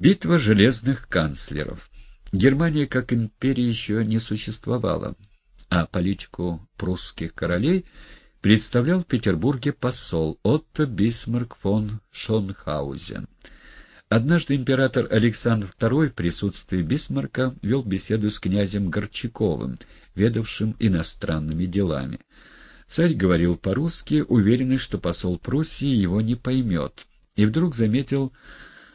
Битва железных канцлеров. Германия как империя еще не существовала, а политику прусских королей представлял в Петербурге посол Отто Бисмарк фон Шонхаузен. Однажды император Александр II в присутствии Бисмарка вел беседу с князем Горчаковым, ведавшим иностранными делами. Царь говорил по-русски, уверенный, что посол Пруссии его не поймет, и вдруг заметил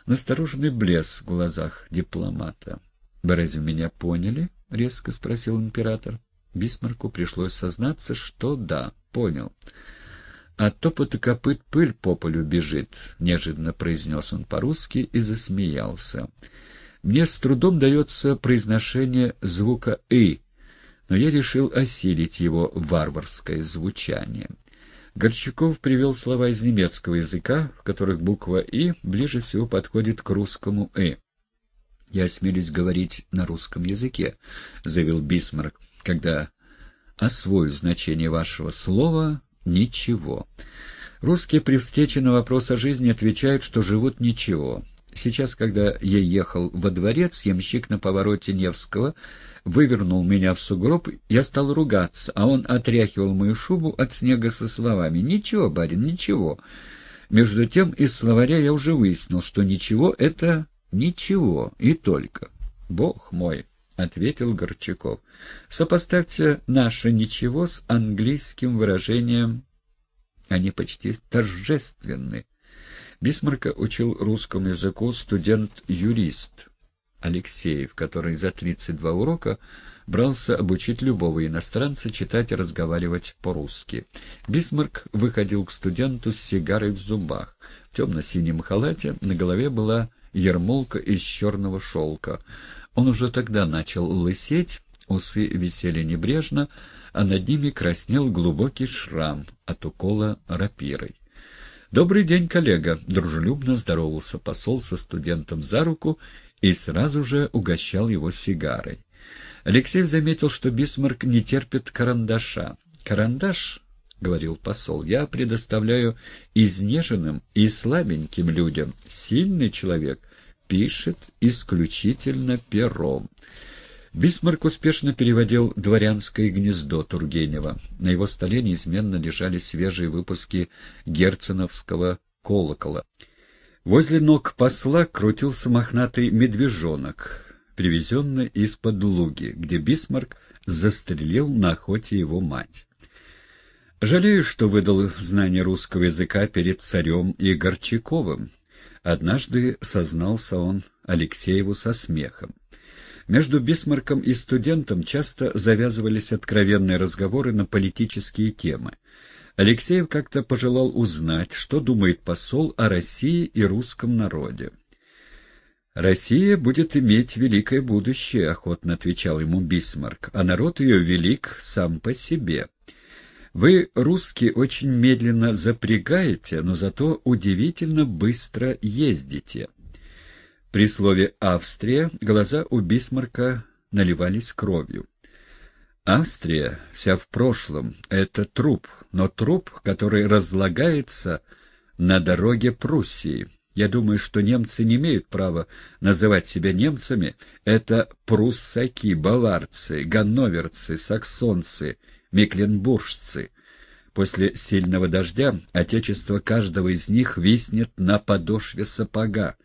настороженный блеск в глазах дипломата. «Вы разве меня поняли?» — резко спросил император. Бисмарку пришлось сознаться, что да, понял. «От топота копыт пыль по полю бежит», — неожиданно произнес он по-русски и засмеялся. «Мне с трудом дается произношение звука «и», но я решил осилить его варварское звучание. Горчаков привел слова из немецкого языка, в которых буква «и» ближе всего подходит к русскому «э». «Я осмелюсь говорить на русском языке», — заявил Бисмарк, — «когда освою значение вашего слова «ничего». Русские при встрече на вопрос о жизни отвечают, что живут ничего. Сейчас, когда я ехал во дворец, ямщик на повороте Невского вывернул меня в сугроб, я стал ругаться, а он отряхивал мою шубу от снега со словами «Ничего, барин, ничего». Между тем из словаря я уже выяснил, что «ничего» — это «ничего» и только. «Бог мой!» — ответил Горчаков. «Сопоставьте наше «ничего» с английским выражением «они почти торжественны». Бисмарка учил русскому языку студент-юрист Алексеев, который за 32 урока брался обучить любого иностранца читать и разговаривать по-русски. Бисмарк выходил к студенту с сигарой в зубах. В темно-синем халате на голове была ермолка из черного шелка. Он уже тогда начал лысеть, усы висели небрежно, а над ними краснел глубокий шрам от укола рапирой. «Добрый день, коллега!» — дружелюбно здоровался посол со студентом за руку и сразу же угощал его сигарой. Алексеев заметил, что Бисмарк не терпит карандаша. «Карандаш, — говорил посол, — я предоставляю изнеженным и слабеньким людям. Сильный человек пишет исключительно пером». Бисмарк успешно переводил «Дворянское гнездо» Тургенева. На его столе неизменно лежали свежие выпуски герценовского «Колокола». Возле ног посла крутился мохнатый медвежонок, привезенный из-под Луги, где Бисмарк застрелил на охоте его мать. «Жалею, что выдал знание русского языка перед царем и Горчаковым», — однажды сознался он Алексееву со смехом. Между Бисмарком и студентом часто завязывались откровенные разговоры на политические темы. Алексеев как-то пожелал узнать, что думает посол о России и русском народе. «Россия будет иметь великое будущее», — охотно отвечал ему Бисмарк, — «а народ ее велик сам по себе. Вы, русские, очень медленно запрягаете, но зато удивительно быстро ездите». При слове «Австрия» глаза у Бисмарка наливались кровью. Австрия вся в прошлом — это труп, но труп, который разлагается на дороге Пруссии. Я думаю, что немцы не имеют права называть себя немцами. Это пруссаки, баварцы, ганноверцы, саксонцы, мекленбуржцы. После сильного дождя отечество каждого из них виснет на подошве сапога.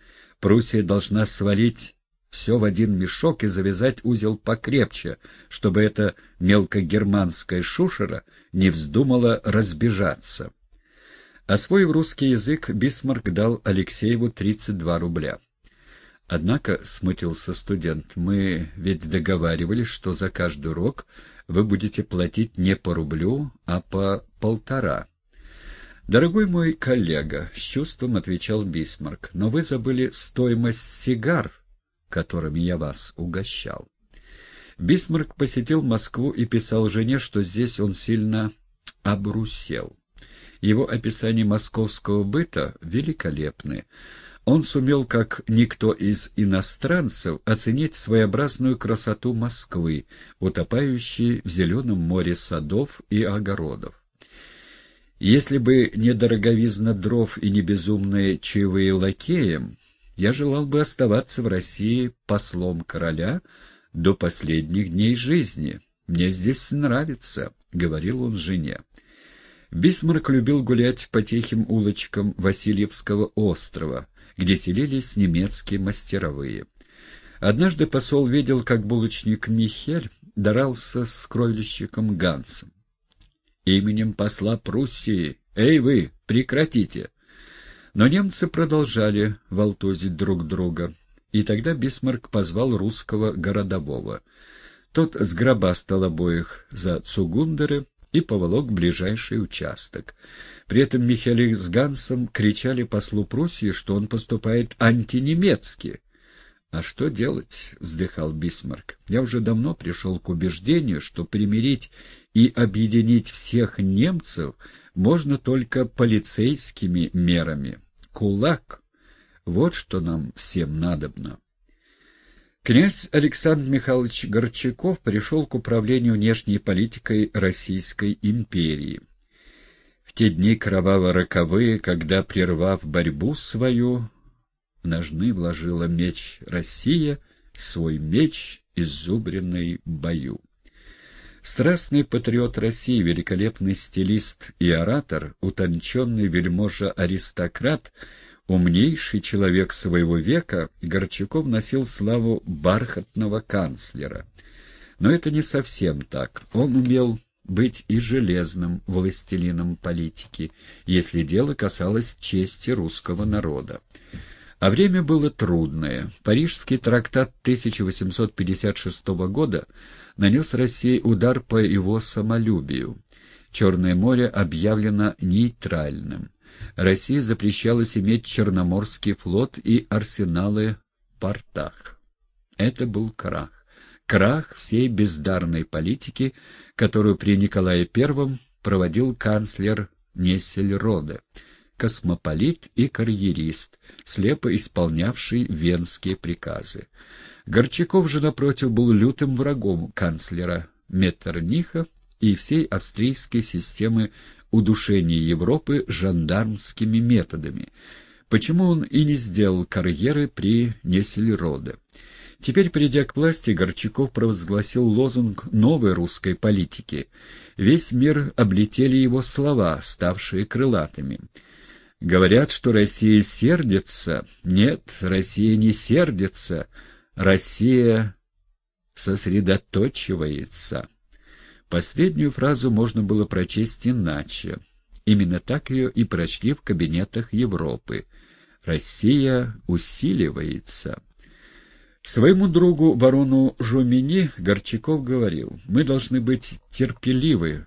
Пруссия должна свалить все в один мешок и завязать узел покрепче, чтобы эта мелкогерманская шушера не вздумала разбежаться. Освоив русский язык, Бисмарк дал Алексееву 32 рубля. Однако, смутился студент, мы ведь договаривались, что за каждый урок вы будете платить не по рублю, а по полтора. «Дорогой мой коллега», — с чувством отвечал Бисмарк, — «но вы забыли стоимость сигар, которыми я вас угощал». Бисмарк посетил Москву и писал жене, что здесь он сильно обрусел. Его описание московского быта великолепны. Он сумел, как никто из иностранцев, оценить своеобразную красоту Москвы, утопающей в зеленом море садов и огородов. Если бы не дороговизна дров и не безумные чаевые лакеям, Я желал бы оставаться в России послом короля до последних дней жизни. Мне здесь нравится», — говорил он жене. Бисмарк любил гулять по тихим улочкам Васильевского острова, где селились немецкие мастеровые. Однажды посол видел, как булочник Михель дрался с кровельщиком Гансом. «Именем посла Пруссии! Эй вы, прекратите!» Но немцы продолжали волтузить друг друга, и тогда Бисмарк позвал русского городового. Тот сграбастал обоих за цугундеры и поволок ближайший участок. При этом Михаил с Гансом кричали послу Пруссии, что он поступает антинемецки. «А что делать?» — вздыхал Бисмарк. «Я уже давно пришел к убеждению, что примирить и объединить всех немцев можно только полицейскими мерами. Кулак — вот что нам всем надобно». Князь Александр Михайлович Горчаков пришел к управлению внешней политикой Российской империи. В те дни кроваво-роковые, когда, прервав борьбу свою, ножны вложила меч Россия, свой меч, изубренный бою. Страстный патриот России, великолепный стилист и оратор, утонченный вельможа-аристократ — Умнейший человек своего века, Горчаков носил славу бархатного канцлера. Но это не совсем так. Он умел быть и железным властелином политики, если дело касалось чести русского народа. А время было трудное. Парижский трактат 1856 года нанес России удар по его самолюбию. Черное море объявлено нейтральным. России запрещалось иметь Черноморский флот и арсеналы в портах. Это был крах. Крах всей бездарной политики, которую при Николае I проводил канцлер Нессельроде, космополит и карьерист, слепо исполнявший венские приказы. Горчаков же, напротив, был лютым врагом канцлера Меттерниха и всей австрийской системы удушения Европы жандармскими методами, почему он и не сделал карьеры при Нессельроде. Теперь, придя к власти, Горчаков провозгласил лозунг новой русской политики. Весь мир облетели его слова, ставшие крылатыми. Говорят, что Россия сердится. Нет, Россия не сердится. Россия сосредоточивается. Последнюю фразу можно было прочесть иначе. Именно так ее и прочли в кабинетах Европы. Россия усиливается. Своему другу барону Жумини Горчаков говорил, «Мы должны быть терпеливы,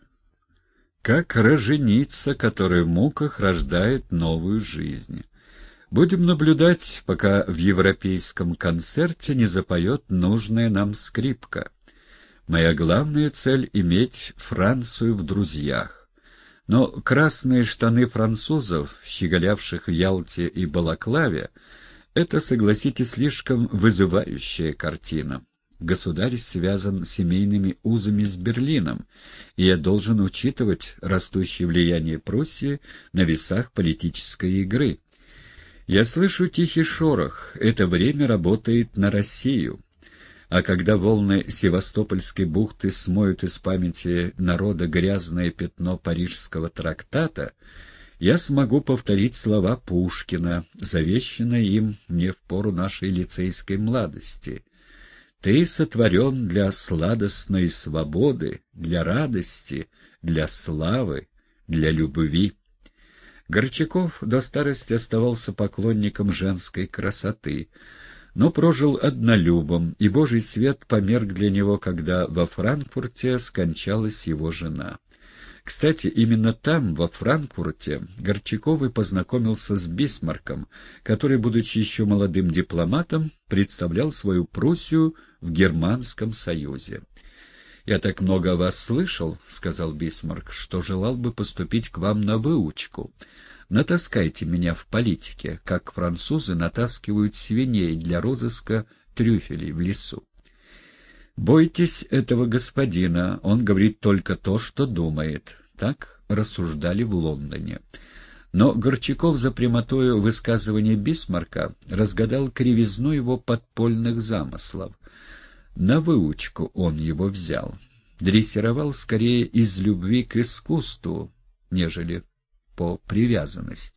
как роженица, которая в муках рождает новую жизнь. Будем наблюдать, пока в европейском концерте не запоет нужная нам скрипка». Моя главная цель — иметь Францию в друзьях. Но красные штаны французов, щеголявших в Ялте и Балаклаве, это, согласитесь, слишком вызывающая картина. Государь связан семейными узами с Берлином, и я должен учитывать растущее влияние Пруссии на весах политической игры. Я слышу тихий шорох, это время работает на Россию. А когда волны Севастопольской бухты смоют из памяти народа грязное пятно парижского трактата, я смогу повторить слова Пушкина, завещанные им мне в пору нашей лицейской младости. «Ты сотворен для сладостной свободы, для радости, для славы, для любви». Горчаков до старости оставался поклонником женской красоты — но прожил однолюбом, и Божий свет померк для него, когда во Франкфурте скончалась его жена. Кстати, именно там, во Франкфурте, Горчаков и познакомился с Бисмарком, который, будучи еще молодым дипломатом, представлял свою Пруссию в Германском Союзе. «Я так много о вас слышал», — сказал Бисмарк, — «что желал бы поступить к вам на выучку. Натаскайте меня в политике, как французы натаскивают свиней для розыска трюфелей в лесу. Бойтесь этого господина, он говорит только то, что думает. Так рассуждали в Лондоне. Но Горчаков за прямотою высказывания Бисмарка разгадал кривизну его подпольных замыслов. На выучку он его взял. Дрессировал скорее из любви к искусству, нежели по привязанности.